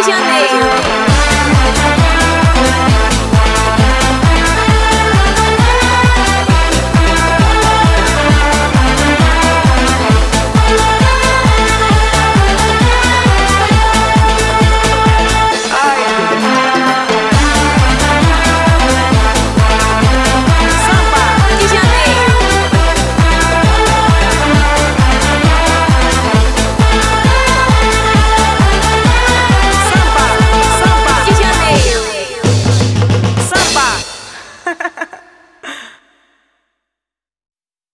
谢谢阿